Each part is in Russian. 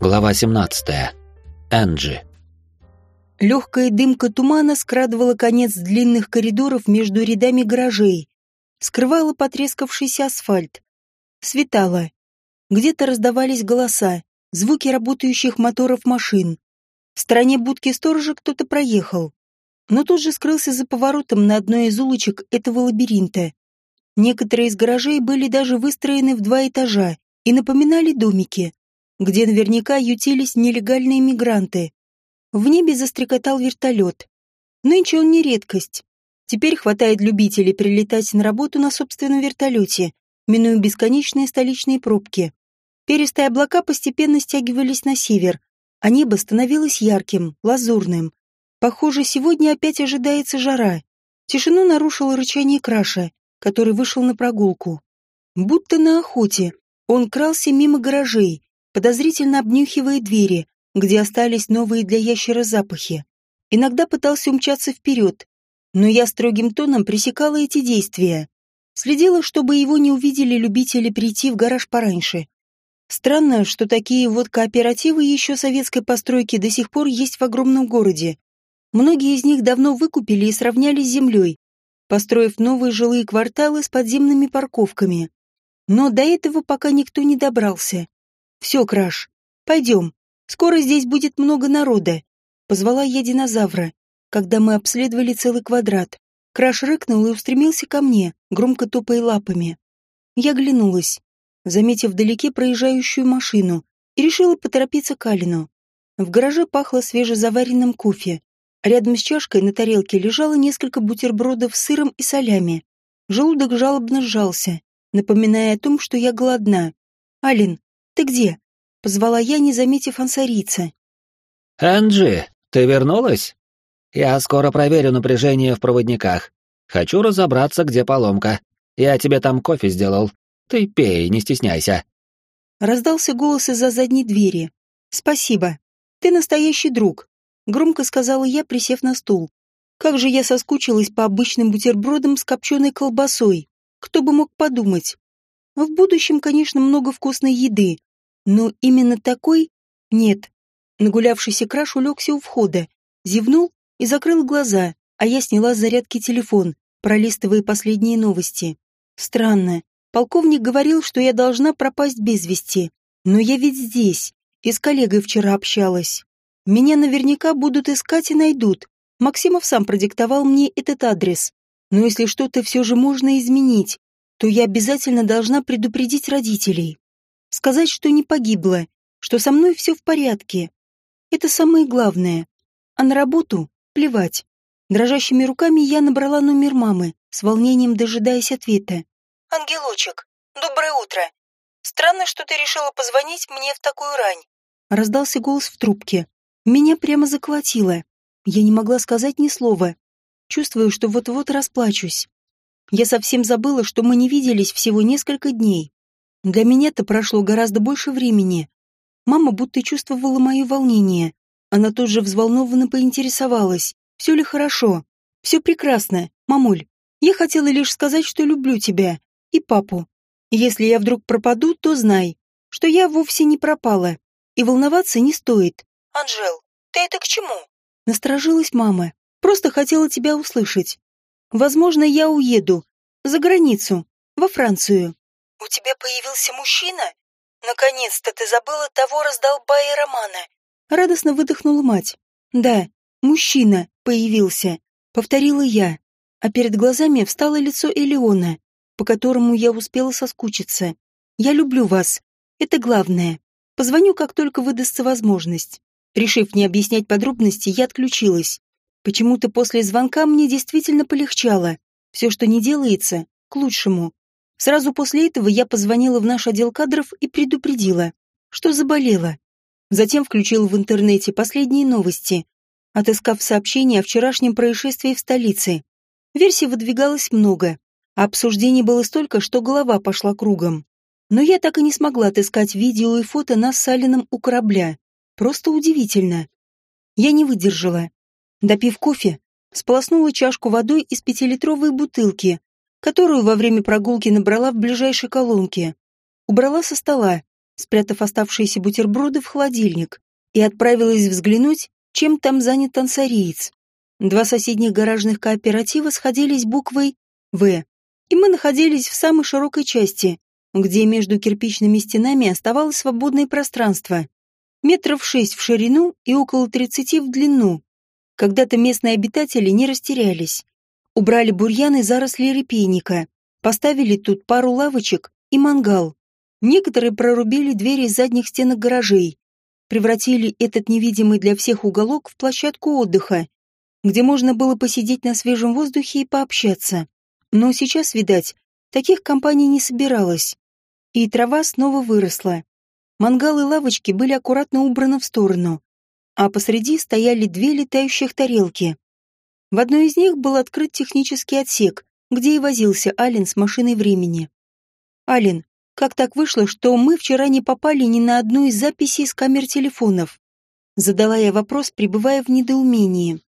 Глава 17. Энджи. Легкая дымка тумана скрадывала конец длинных коридоров между рядами гаражей, скрывала потрескавшийся асфальт. Светало. Где-то раздавались голоса, звуки работающих моторов машин. В стороне будки сторожа кто-то проехал, но тут же скрылся за поворотом на одной из улочек этого лабиринта. Некоторые из гаражей были даже выстроены в два этажа и напоминали домики где наверняка ютились нелегальные мигранты. В небе застрекотал вертолет. Нынче он не редкость. Теперь хватает любителей прилетать на работу на собственном вертолете, минуя бесконечные столичные пробки. Перистые облака постепенно стягивались на север, а небо становилось ярким, лазурным. Похоже, сегодня опять ожидается жара. Тишину нарушило рычание краша, который вышел на прогулку. Будто на охоте, он крался мимо гаражей, подозрительно обнюхивая двери, где остались новые для ящера запахи. Иногда пытался умчаться вперед, но я строгим тоном пресекала эти действия. Следила, чтобы его не увидели любители прийти в гараж пораньше. Странно, что такие вот кооперативы еще советской постройки до сих пор есть в огромном городе. Многие из них давно выкупили и сравняли с землей, построив новые жилые кварталы с подземными парковками. Но до этого пока никто не добрался. «Все, Краш, пойдем. Скоро здесь будет много народа», — позвала я динозавра, когда мы обследовали целый квадрат. Краш рыкнул и устремился ко мне, громко топая лапами. Я глянулась, заметив вдалеке проезжающую машину, и решила поторопиться к Алину. В гараже пахло свежезаваренным кофе. Рядом с чашкой на тарелке лежало несколько бутербродов с сыром и солями. Желудок жалобно сжался, напоминая о том, что я голодна. «Алин, ты где?» — позвала я, не заметив ансарица. «Энджи, ты вернулась? Я скоро проверю напряжение в проводниках. Хочу разобраться, где поломка. Я тебе там кофе сделал. Ты пей, не стесняйся». Раздался голос из-за задней двери. «Спасибо. Ты настоящий друг», — громко сказала я, присев на стул. «Как же я соскучилась по обычным бутербродам с копченой колбасой. Кто бы мог подумать. В будущем, конечно, много вкусной еды, но именно такой нет. Нагулявшийся краш улегся у входа, зевнул и закрыл глаза, а я сняла с зарядки телефон, пролистывая последние новости. Странно. Полковник говорил, что я должна пропасть без вести. Но я ведь здесь, и с коллегой вчера общалась. Меня наверняка будут искать и найдут. Максимов сам продиктовал мне этот адрес. Но если что-то все же можно изменить, то я обязательно должна предупредить родителей. Сказать, что не погибла, что со мной все в порядке. Это самое главное. А на работу плевать. Дрожащими руками я набрала номер мамы, с волнением дожидаясь ответа. «Ангелочек, доброе утро. Странно, что ты решила позвонить мне в такую рань». Раздался голос в трубке. Меня прямо заколотило. Я не могла сказать ни слова. Чувствую, что вот-вот расплачусь. Я совсем забыла, что мы не виделись всего несколько дней. Для меня-то прошло гораздо больше времени. Мама будто чувствовала мое волнение. Она тут же взволнованно поинтересовалась, все ли хорошо. Все прекрасно, мамуль. Я хотела лишь сказать, что люблю тебя и папу. Если я вдруг пропаду, то знай, что я вовсе не пропала. И волноваться не стоит. Анжел, ты это к чему? Насторожилась мама. Просто хотела тебя услышать. Возможно, я уеду. За границу. Во Францию. «У тебя появился мужчина? Наконец-то ты забыла того раздолбая Романа!» Радостно выдохнула мать. «Да, мужчина появился», — повторила я, а перед глазами встало лицо Элеона, по которому я успела соскучиться. «Я люблю вас. Это главное. Позвоню, как только выдастся возможность». Решив не объяснять подробности, я отключилась. Почему-то после звонка мне действительно полегчало. Все, что не делается, к лучшему. Сразу после этого я позвонила в наш отдел кадров и предупредила, что заболела. Затем включила в интернете последние новости, отыскав сообщение о вчерашнем происшествии в столице. Версий выдвигалось много, а обсуждений было столько, что голова пошла кругом. Но я так и не смогла отыскать видео и фото нас с Алином у корабля. Просто удивительно. Я не выдержала. Допив кофе, сполоснула чашку водой из пятилитровой бутылки, которую во время прогулки набрала в ближайшей колонке. Убрала со стола, спрятав оставшиеся бутерброды в холодильник, и отправилась взглянуть, чем там занят ансариец. Два соседних гаражных кооператива сходились буквой «В», и мы находились в самой широкой части, где между кирпичными стенами оставалось свободное пространство. Метров шесть в ширину и около тридцати в длину. Когда-то местные обитатели не растерялись. Убрали бурьян и заросли репейника, поставили тут пару лавочек и мангал. Некоторые прорубили двери из задних стенок гаражей, превратили этот невидимый для всех уголок в площадку отдыха, где можно было посидеть на свежем воздухе и пообщаться. Но сейчас, видать, таких компаний не собиралось. И трава снова выросла. Мангалы и лавочки были аккуратно убраны в сторону, а посреди стояли две летающих тарелки. В одной из них был открыт технический отсек, где и возился Ален с машиной времени. «Ален, как так вышло, что мы вчера не попали ни на одну из записей с камер телефонов?» Задала я вопрос, пребывая в недоумении.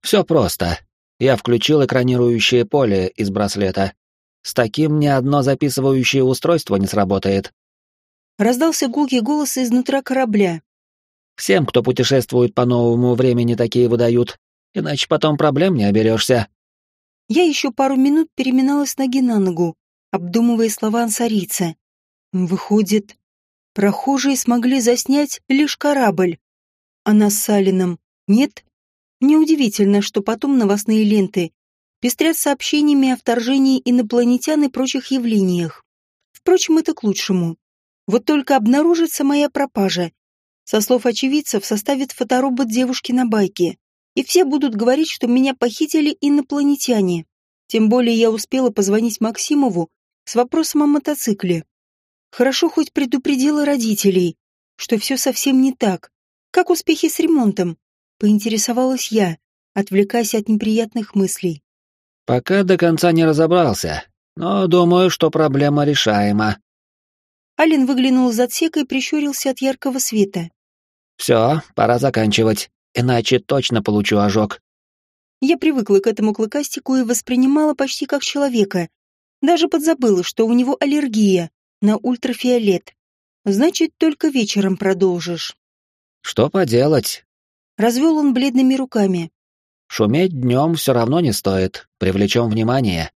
«Все просто. Я включил экранирующее поле из браслета. С таким ни одно записывающее устройство не сработает. Раздался гулкий голос изнутра корабля. Всем, кто путешествует по новому времени, такие выдают, иначе потом проблем не оберешься. Я еще пару минут переминалась ноги на ногу, обдумывая слова ансарица. Выходит, прохожие смогли заснять лишь корабль, а нас с Алином нет? Неудивительно, что потом новостные ленты пестрят сообщениями о вторжении инопланетян и прочих явлениях. Впрочем, это к лучшему. Вот только обнаружится моя пропажа. Со слов очевидцев составит фоторобот девушки на байке. И все будут говорить, что меня похитили инопланетяне. Тем более я успела позвонить Максимову с вопросом о мотоцикле. Хорошо хоть предупредила родителей, что все совсем не так. Как успехи с ремонтом? Поинтересовалась я, отвлекаясь от неприятных мыслей. Пока до конца не разобрался, но думаю, что проблема решаема. Ален выглянул из отсека и прищурился от яркого света. «Все, пора заканчивать, иначе точно получу ожог». Я привыкла к этому клыкастику и воспринимала почти как человека. Даже подзабыла, что у него аллергия на ультрафиолет. Значит, только вечером продолжишь. «Что поделать?» Развел он бледными руками. «Шуметь днем все равно не стоит, привлечем внимание».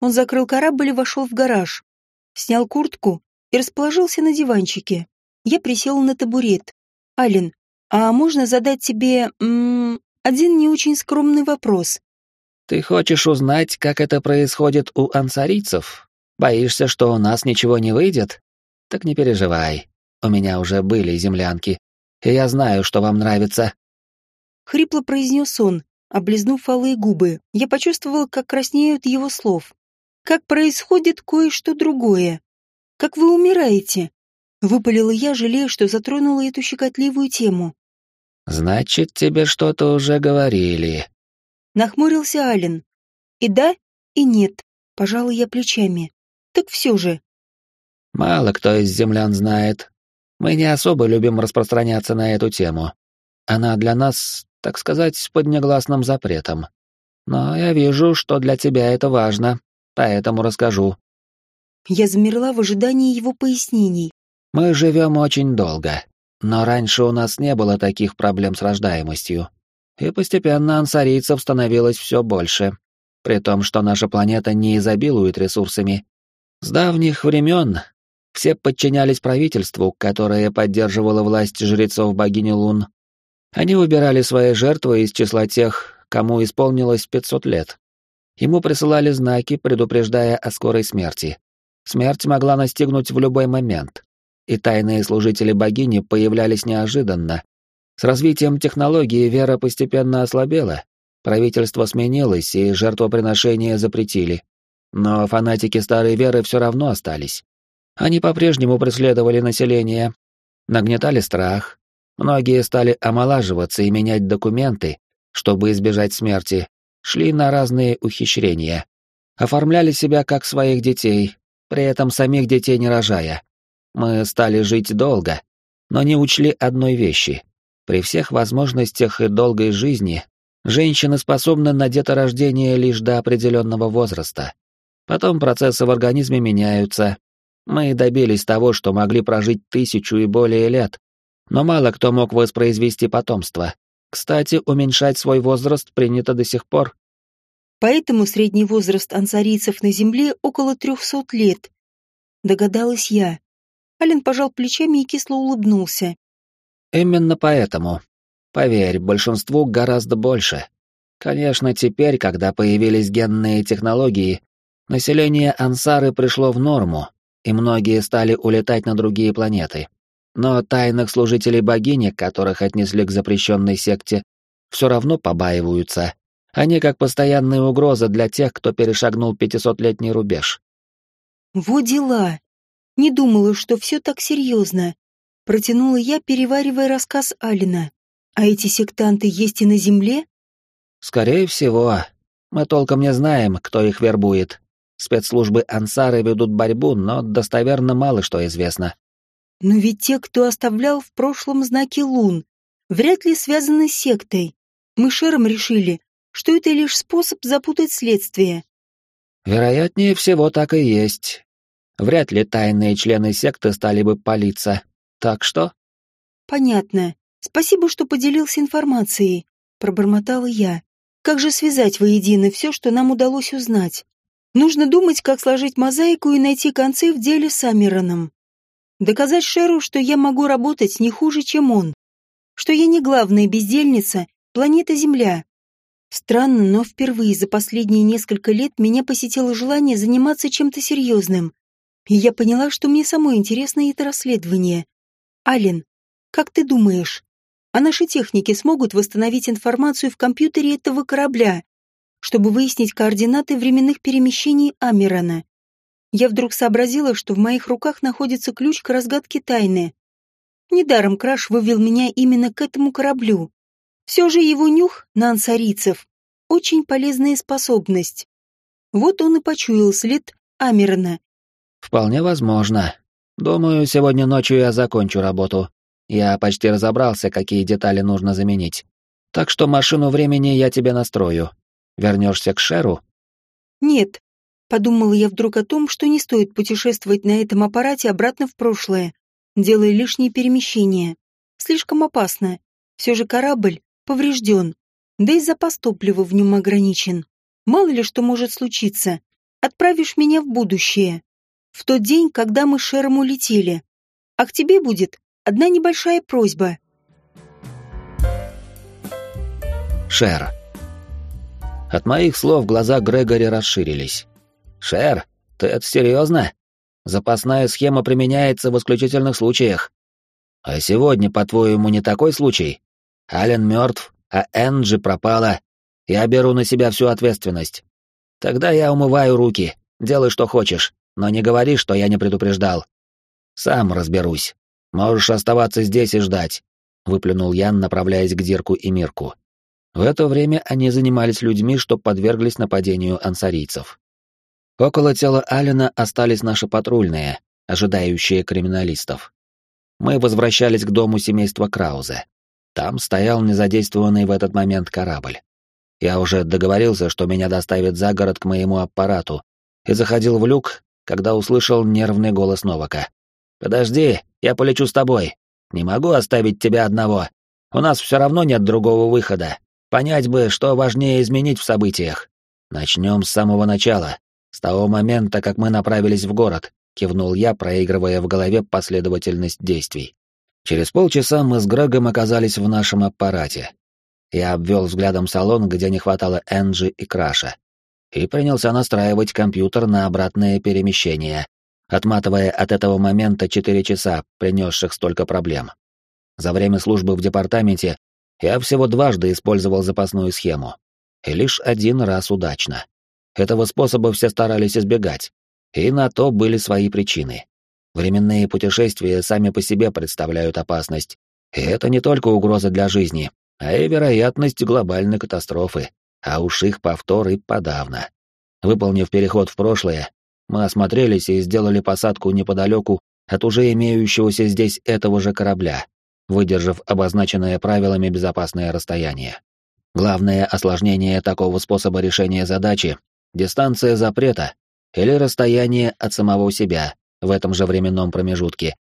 Он закрыл корабль и вошел в гараж. Снял куртку и расположился на диванчике. Я присел на табурет. «Ален, а можно задать тебе... М -м, один не очень скромный вопрос?» «Ты хочешь узнать, как это происходит у ансарийцев? Боишься, что у нас ничего не выйдет? Так не переживай. У меня уже были землянки, и я знаю, что вам нравится». Хрипло произнес он, облизнув алые губы. Я почувствовал, как краснеют его слов. Как происходит кое-что другое как вы умираете?» Выпалила я, жалея, что затронула эту щекотливую тему. «Значит, тебе что-то уже говорили». Нахмурился Ален. «И да, и нет», — пожала я плечами. «Так все же». «Мало кто из землян знает. Мы не особо любим распространяться на эту тему. Она для нас, так сказать, под негласным запретом. Но я вижу, что для тебя это важно, поэтому расскажу. Я замерла в ожидании его пояснений. «Мы живем очень долго, но раньше у нас не было таких проблем с рождаемостью. И постепенно ансарийцев становилось все больше, при том, что наша планета не изобилует ресурсами. С давних времен все подчинялись правительству, которое поддерживало власть жрецов богини Лун. Они выбирали свои жертвы из числа тех, кому исполнилось 500 лет. Ему присылали знаки, предупреждая о скорой смерти. Смерть могла настигнуть в любой момент, и тайные служители богини появлялись неожиданно. С развитием технологии вера постепенно ослабела, правительство сменилось и жертвоприношения запретили. Но фанатики старой веры все равно остались. Они по-прежнему преследовали население, нагнетали страх. Многие стали омолаживаться и менять документы, чтобы избежать смерти, шли на разные ухищрения. Оформляли себя как своих детей, при этом самих детей не рожая. Мы стали жить долго, но не учли одной вещи. При всех возможностях и долгой жизни женщины способны на деторождение лишь до определенного возраста. Потом процессы в организме меняются, Мы добились того, что могли прожить тысячу и более лет, но мало кто мог воспроизвести потомство. Кстати, уменьшать свой возраст принято до сих пор. Поэтому средний возраст ансарийцев на Земле около трехсот лет. Догадалась я. Ален пожал плечами и кисло улыбнулся. Именно поэтому. Поверь, большинству гораздо больше. Конечно, теперь, когда появились генные технологии, население Ансары пришло в норму, и многие стали улетать на другие планеты. Но тайных служителей богини, которых отнесли к запрещенной секте, все равно побаиваются. Они как постоянная угроза для тех, кто перешагнул пятисотлетний рубеж. «Во дела! Не думала, что все так серьезно!» Протянула я, переваривая рассказ Алина. «А эти сектанты есть и на Земле?» «Скорее всего. Мы толком не знаем, кто их вербует. Спецслужбы Ансары ведут борьбу, но достоверно мало что известно. Но ведь те, кто оставлял в прошлом знаки лун, вряд ли связаны с сектой. Мы Шером решили, что это лишь способ запутать следствие. Вероятнее всего так и есть. Вряд ли тайные члены секты стали бы палиться. Так что? Понятно. Спасибо, что поделился информацией, пробормотала я. Как же связать воедино все, что нам удалось узнать? Нужно думать, как сложить мозаику и найти концы в деле с Амироном. Доказать Шеру, что я могу работать не хуже, чем он. Что я не главная бездельница, планета Земля. Странно, но впервые за последние несколько лет меня посетило желание заниматься чем-то серьезным. И я поняла, что мне самой интересно это расследование. Ален, как ты думаешь, а наши техники смогут восстановить информацию в компьютере этого корабля, чтобы выяснить координаты временных перемещений Амерона? я вдруг сообразила, что в моих руках находится ключ к разгадке тайны. Недаром Краш вывел меня именно к этому кораблю. Все же его нюх на ансарийцев — очень полезная способность. Вот он и почуял след Амерона. «Вполне возможно. Думаю, сегодня ночью я закончу работу. Я почти разобрался, какие детали нужно заменить. Так что машину времени я тебе настрою. Вернешься к Шеру?» «Нет, Подумала я вдруг о том, что не стоит путешествовать на этом аппарате обратно в прошлое, делая лишние перемещения. Слишком опасно. Все же корабль поврежден, да и запас топлива в нем ограничен. Мало ли что может случиться. Отправишь меня в будущее. В тот день, когда мы с Шером улетели. А к тебе будет одна небольшая просьба. Шер. От моих слов глаза Грегори расширились. «Шер, ты это серьезно? Запасная схема применяется в исключительных случаях. А сегодня, по-твоему, не такой случай? Ален мертв, а Энджи пропала. Я беру на себя всю ответственность. Тогда я умываю руки, делай что хочешь, но не говори, что я не предупреждал. Сам разберусь. Можешь оставаться здесь и ждать», — выплюнул Ян, направляясь к Дирку и Мирку. В это время они занимались людьми, что подверглись нападению ансарийцев. Около тела Алина остались наши патрульные, ожидающие криминалистов. Мы возвращались к дому семейства Краузе. Там стоял незадействованный в этот момент корабль. Я уже договорился, что меня доставят за город к моему аппарату, и заходил в люк, когда услышал нервный голос Новака. «Подожди, я полечу с тобой. Не могу оставить тебя одного. У нас все равно нет другого выхода. Понять бы, что важнее изменить в событиях. Начнем с самого начала. «С того момента, как мы направились в город», — кивнул я, проигрывая в голове последовательность действий. Через полчаса мы с Грегом оказались в нашем аппарате. Я обвел взглядом салон, где не хватало Энджи и Краша, и принялся настраивать компьютер на обратное перемещение, отматывая от этого момента четыре часа, принесших столько проблем. За время службы в департаменте я всего дважды использовал запасную схему, и лишь один раз удачно. Этого способа все старались избегать, и на то были свои причины. Временные путешествия сами по себе представляют опасность, и это не только угроза для жизни, а и вероятность глобальной катастрофы, а уж их повтор и подавно. Выполнив переход в прошлое, мы осмотрелись и сделали посадку неподалеку от уже имеющегося здесь этого же корабля, выдержав обозначенное правилами безопасное расстояние. Главное осложнение такого способа решения задачи дистанция запрета или расстояние от самого себя, в этом же временном промежутке,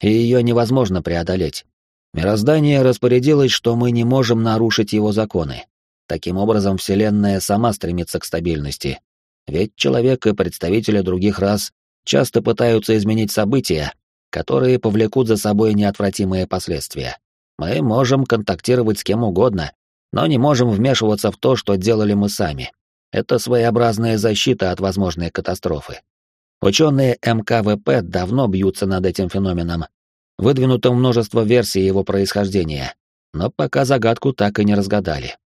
и ее невозможно преодолеть. Мироздание распорядилось, что мы не можем нарушить его законы. Таким образом, Вселенная сама стремится к стабильности. Ведь человек и представители других рас часто пытаются изменить события, которые повлекут за собой неотвратимые последствия. Мы можем контактировать с кем угодно, но не можем вмешиваться в то, что делали мы сами. Это своеобразная защита от возможной катастрофы. Ученые МКВП давно бьются над этим феноменом. Выдвинуто множество версий его происхождения, но пока загадку так и не разгадали.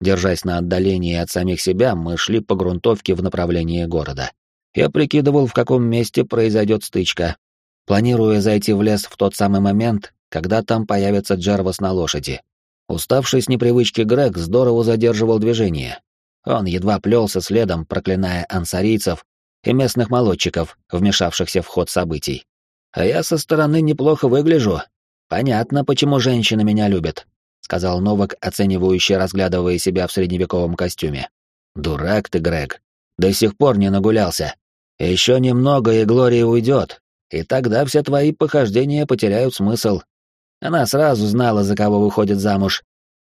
Держась на отдалении от самих себя, мы шли по грунтовке в направлении города. Я прикидывал, в каком месте произойдет стычка, планируя зайти в лес в тот самый момент, когда там появится Джервас на лошади. Уставший с непривычки Грег здорово задерживал движение. Он едва плелся следом, проклиная ансарийцев и местных молодчиков, вмешавшихся в ход событий. А я со стороны неплохо выгляжу. Понятно, почему женщины меня любят, сказал Новак, оценивающе разглядывая себя в средневековом костюме. Дурак ты, Грег. До сих пор не нагулялся. Еще немного, и Глория уйдет, и тогда все твои похождения потеряют смысл. Она сразу знала, за кого выходит замуж.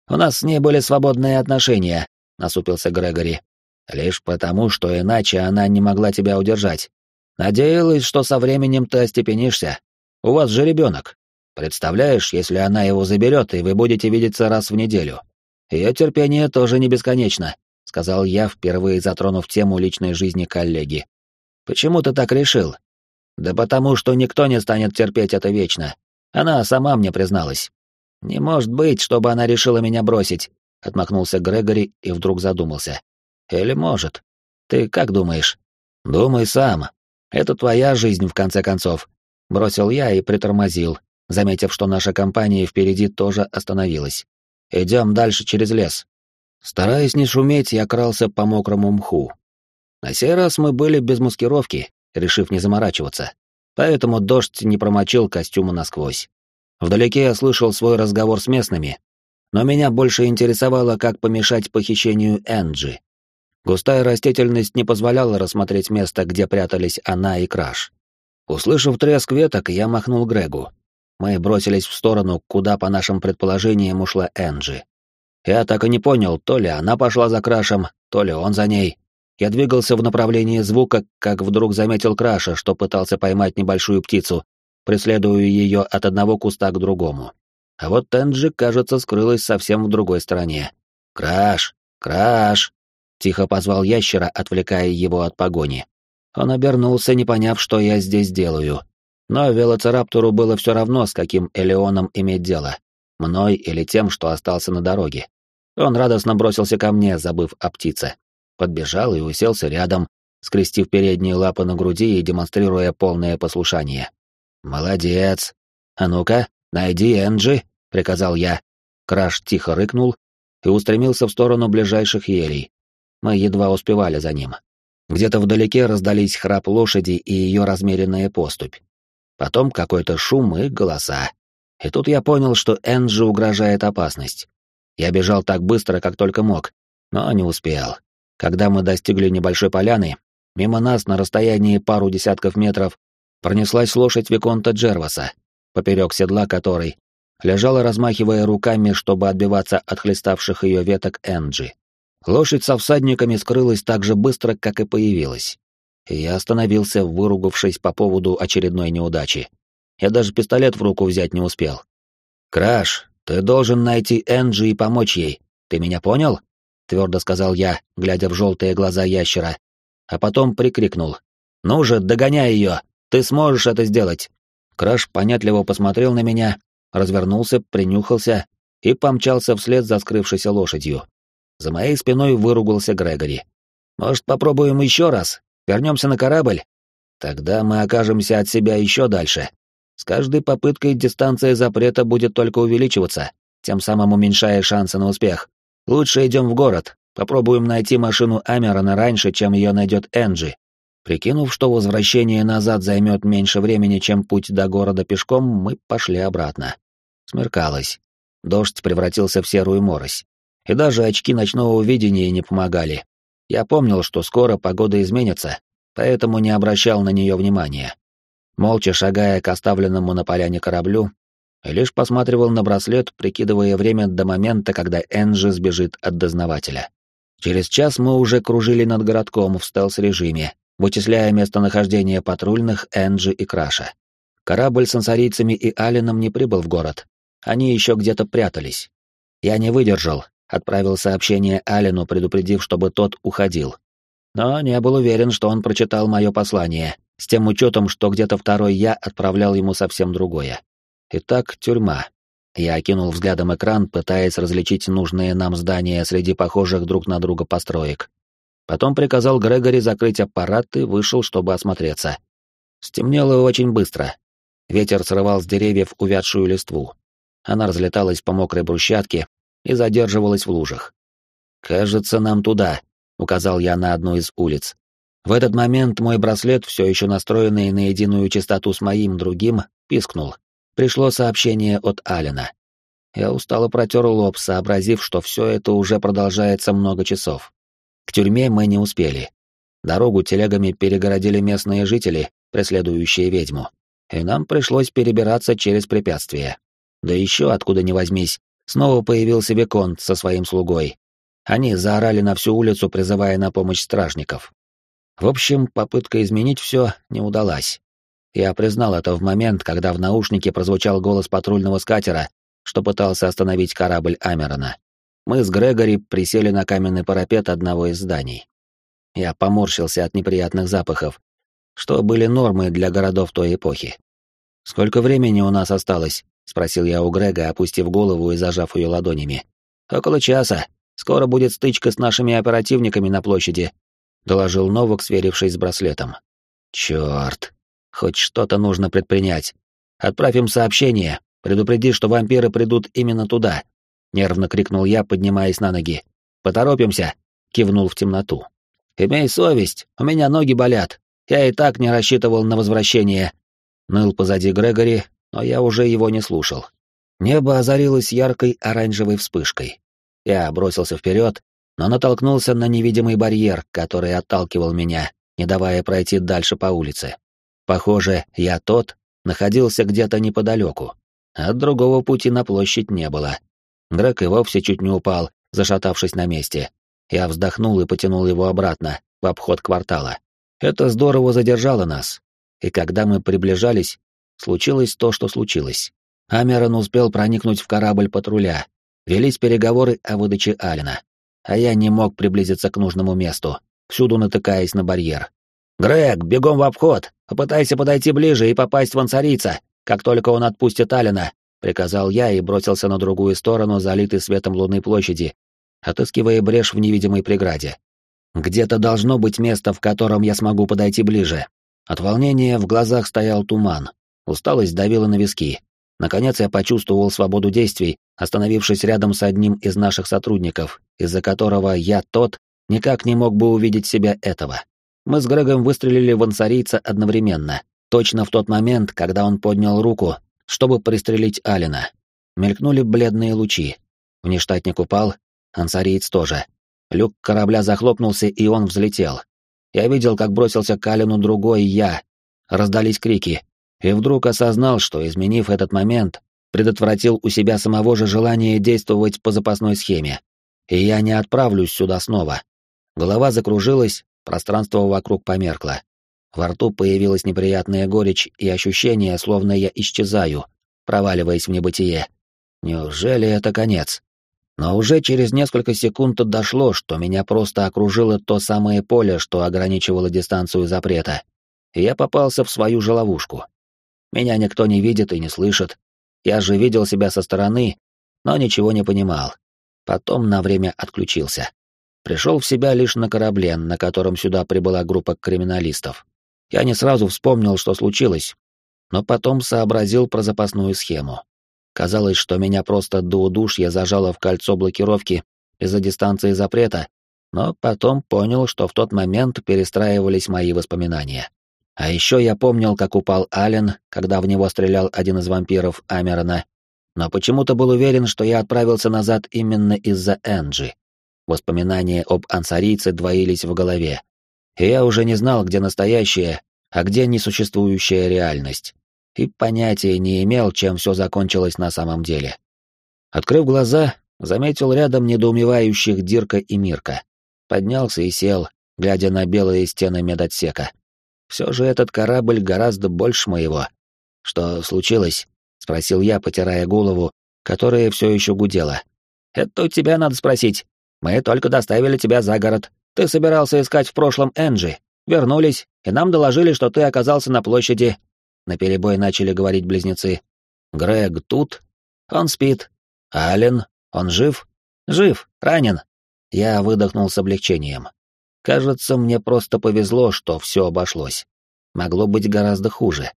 У нас с ней были свободные отношения, насупился Грегори. Лишь потому, что иначе она не могла тебя удержать. Надеялась, что со временем ты остепенишься. У вас же ребенок. Представляешь, если она его заберет, и вы будете видеться раз в неделю. Ее терпение тоже не бесконечно, сказал я, впервые затронув тему личной жизни коллеги. Почему ты так решил? Да потому что никто не станет терпеть это вечно. Она сама мне призналась. Не может быть, чтобы она решила меня бросить, отмахнулся Грегори и вдруг задумался. Или может? Ты как думаешь? Думай сам. Это твоя жизнь в конце концов. Бросил я и притормозил, заметив, что наша компания впереди тоже остановилась. Идем дальше через лес. Стараясь не шуметь, я крался по мокрому мху. На сей раз мы были без маскировки, решив не заморачиваться. Поэтому дождь не промочил костюма насквозь. Вдалеке я слышал свой разговор с местными, но меня больше интересовало, как помешать похищению Энджи. Густая растительность не позволяла рассмотреть место, где прятались она и Краш. Услышав треск веток, я махнул Грегу. Мы бросились в сторону, куда, по нашим предположениям, ушла Энджи. Я так и не понял, то ли она пошла за Крашем, то ли он за ней. Я двигался в направлении звука, как вдруг заметил Краша, что пытался поймать небольшую птицу, преследуя ее от одного куста к другому. А вот Тенджи, кажется, скрылась совсем в другой стороне. «Краш! Краш!» — тихо позвал ящера, отвлекая его от погони. Он обернулся, не поняв, что я здесь делаю. Но велоцираптору было все равно, с каким Элеоном иметь дело. Мной или тем, что остался на дороге. Он радостно бросился ко мне, забыв о птице подбежал и уселся рядом, скрестив передние лапы на груди и демонстрируя полное послушание. «Молодец! А ну-ка, найди Энджи!» — приказал я. Краш тихо рыкнул и устремился в сторону ближайших елей. Мы едва успевали за ним. Где-то вдалеке раздались храп лошади и ее размеренная поступь. Потом какой-то шум и голоса. И тут я понял, что Энджи угрожает опасность. Я бежал так быстро, как только мог, но не успел. Когда мы достигли небольшой поляны, мимо нас на расстоянии пару десятков метров пронеслась лошадь Виконта Джерваса, поперек седла которой лежала, размахивая руками, чтобы отбиваться от хлеставших ее веток Энджи. Лошадь со всадниками скрылась так же быстро, как и появилась. Я остановился, выругавшись по поводу очередной неудачи. Я даже пистолет в руку взять не успел. «Краш, ты должен найти Энджи и помочь ей. Ты меня понял?» твердо сказал я, глядя в желтые глаза ящера, а потом прикрикнул. «Ну же, догоняй ее! Ты сможешь это сделать!» Краш понятливо посмотрел на меня, развернулся, принюхался и помчался вслед за скрывшейся лошадью. За моей спиной выругался Грегори. «Может, попробуем еще раз? Вернемся на корабль? Тогда мы окажемся от себя еще дальше. С каждой попыткой дистанция запрета будет только увеличиваться, тем самым уменьшая шансы на успех. Лучше идем в город, попробуем найти машину Амерона раньше, чем ее найдет Энджи. Прикинув, что возвращение назад займет меньше времени, чем путь до города пешком, мы пошли обратно. Смеркалось. Дождь превратился в серую морось. И даже очки ночного видения не помогали. Я помнил, что скоро погода изменится, поэтому не обращал на нее внимания. молча шагая к оставленному на поляне кораблю, лишь посматривал на браслет, прикидывая время до момента, когда Энджи сбежит от дознавателя. Через час мы уже кружили над городком в стелс-режиме, вычисляя местонахождение патрульных Энджи и Краша. Корабль с ансарийцами и Алином не прибыл в город. Они еще где-то прятались. Я не выдержал, отправил сообщение Алину, предупредив, чтобы тот уходил. Но не был уверен, что он прочитал мое послание, с тем учетом, что где-то второй я отправлял ему совсем другое. Итак, тюрьма. Я окинул взглядом экран, пытаясь различить нужные нам здания среди похожих друг на друга построек. Потом приказал Грегори закрыть аппарат и вышел, чтобы осмотреться. Стемнело очень быстро. Ветер срывал с деревьев увядшую листву. Она разлеталась по мокрой брусчатке и задерживалась в лужах. «Кажется, нам туда», — указал я на одну из улиц. В этот момент мой браслет, все еще настроенный на единую частоту с моим другим, пискнул пришло сообщение от Алина. Я устало протер лоб, сообразив, что все это уже продолжается много часов. К тюрьме мы не успели. Дорогу телегами перегородили местные жители, преследующие ведьму, и нам пришлось перебираться через препятствия. Да еще, откуда ни возьмись, снова появился Виконт со своим слугой. Они заорали на всю улицу, призывая на помощь стражников. В общем, попытка изменить все не удалась. Я признал это в момент, когда в наушнике прозвучал голос патрульного скатера, что пытался остановить корабль Амерона. Мы с Грегори присели на каменный парапет одного из зданий. Я поморщился от неприятных запахов, что были нормой для городов той эпохи. «Сколько времени у нас осталось?» — спросил я у Грега, опустив голову и зажав ее ладонями. «Около часа. Скоро будет стычка с нашими оперативниками на площади», — доложил Новак, сверившись с браслетом. «Чёрт!» Хоть что-то нужно предпринять. Отправим сообщение, предупреди, что вампиры придут именно туда. Нервно крикнул я, поднимаясь на ноги. Поторопимся, кивнул в темноту. Имей совесть, у меня ноги болят. Я и так не рассчитывал на возвращение. Ныл позади Грегори, но я уже его не слушал. Небо озарилось яркой оранжевой вспышкой. Я бросился вперед, но натолкнулся на невидимый барьер, который отталкивал меня, не давая пройти дальше по улице. Похоже, я тот находился где-то неподалеку. От другого пути на площадь не было. Грег и вовсе чуть не упал, зашатавшись на месте. Я вздохнул и потянул его обратно, в обход квартала. Это здорово задержало нас. И когда мы приближались, случилось то, что случилось. Амерон успел проникнуть в корабль патруля. Велись переговоры о выдаче Алина. А я не мог приблизиться к нужному месту, всюду натыкаясь на барьер. «Грег, бегом в обход! Попытайся подойти ближе и попасть в ансарийца, как только он отпустит Алина!» — приказал я и бросился на другую сторону, залитой светом лунной площади, отыскивая брешь в невидимой преграде. Где-то должно быть место, в котором я смогу подойти ближе. От волнения в глазах стоял туман. Усталость давила на виски. Наконец я почувствовал свободу действий, остановившись рядом с одним из наших сотрудников, из-за которого я тот никак не мог бы увидеть себя этого. Мы с Грегом выстрелили в ансарийца одновременно, точно в тот момент, когда он поднял руку, чтобы пристрелить Алина. Мелькнули бледные лучи. Внештатник упал, ансариец тоже. Люк корабля захлопнулся, и он взлетел. Я видел, как бросился к Алину другой я. Раздались крики. И вдруг осознал, что, изменив этот момент, предотвратил у себя самого же желание действовать по запасной схеме. И я не отправлюсь сюда снова. Голова закружилась, Пространство вокруг померкло. Во рту появилась неприятная горечь и ощущение, словно я исчезаю, проваливаясь в небытие. Неужели это конец? Но уже через несколько секунд дошло, что меня просто окружило то самое поле, что ограничивало дистанцию запрета. И я попался в свою же ловушку. Меня никто не видит и не слышит. Я же видел себя со стороны, но ничего не понимал. Потом на время отключился. Пришел в себя лишь на корабле, на котором сюда прибыла группа криминалистов. Я не сразу вспомнил, что случилось, но потом сообразил про запасную схему. Казалось, что меня просто до удушья зажало в кольцо блокировки из-за дистанции запрета, но потом понял, что в тот момент перестраивались мои воспоминания. А еще я помнил, как упал Ален, когда в него стрелял один из вампиров Амерона, но почему-то был уверен, что я отправился назад именно из-за Энджи. Воспоминания об ансарийце двоились в голове. И я уже не знал, где настоящее, а где несуществующая реальность. И понятия не имел, чем все закончилось на самом деле. Открыв глаза, заметил рядом недоумевающих Дирка и Мирка. Поднялся и сел, глядя на белые стены медотсека. Все же этот корабль гораздо больше моего. Что случилось? спросил я, потирая голову, которая все еще гудела. Это у тебя надо спросить. Мы только доставили тебя за город. Ты собирался искать в прошлом Энджи. Вернулись, и нам доложили, что ты оказался на площади. На перебой начали говорить близнецы. Грег тут? Он спит. Ален? Он жив? Жив, ранен. Я выдохнул с облегчением. Кажется, мне просто повезло, что все обошлось. Могло быть гораздо хуже.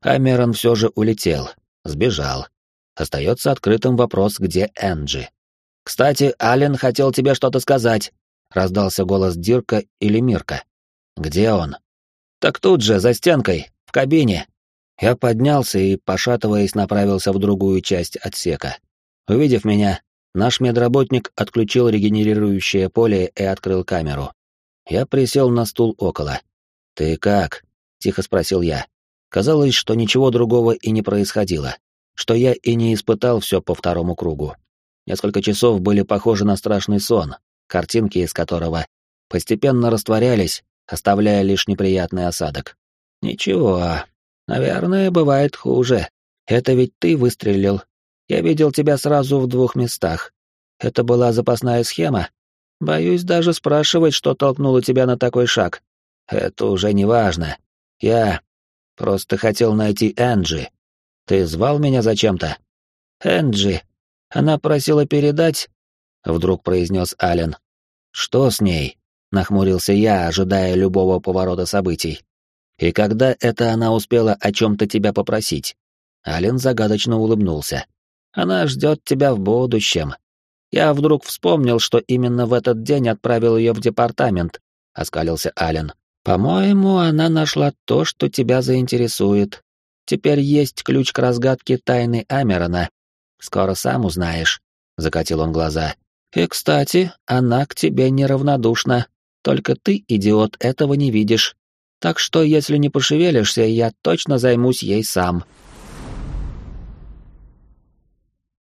Амерон все же улетел, сбежал. Остается открытым вопрос, где Энджи. «Кстати, Ален хотел тебе что-то сказать», — раздался голос Дирка или Мирка. «Где он?» «Так тут же, за стенкой, в кабине». Я поднялся и, пошатываясь, направился в другую часть отсека. Увидев меня, наш медработник отключил регенерирующее поле и открыл камеру. Я присел на стул около. «Ты как?» — тихо спросил я. Казалось, что ничего другого и не происходило, что я и не испытал все по второму кругу. Несколько часов были похожи на страшный сон, картинки из которого постепенно растворялись, оставляя лишь неприятный осадок. «Ничего, наверное, бывает хуже. Это ведь ты выстрелил. Я видел тебя сразу в двух местах. Это была запасная схема?» Боюсь даже спрашивать, что толкнуло тебя на такой шаг. Это уже не важно. Я просто хотел найти Энджи. Ты звал меня зачем-то? Энджи. Она просила передать, вдруг произнес Ален. Что с ней? Нахмурился я, ожидая любого поворота событий. И когда это она успела о чем-то тебя попросить? Ален загадочно улыбнулся. Она ждет тебя в будущем. Я вдруг вспомнил, что именно в этот день отправил ее в департамент, оскалился Ален. По-моему, она нашла то, что тебя заинтересует. Теперь есть ключ к разгадке тайны Амерона. Скоро сам узнаешь, закатил он глаза. И, кстати, она к тебе неравнодушна. Только ты, идиот, этого не видишь. Так что, если не пошевелишься, я точно займусь ей сам.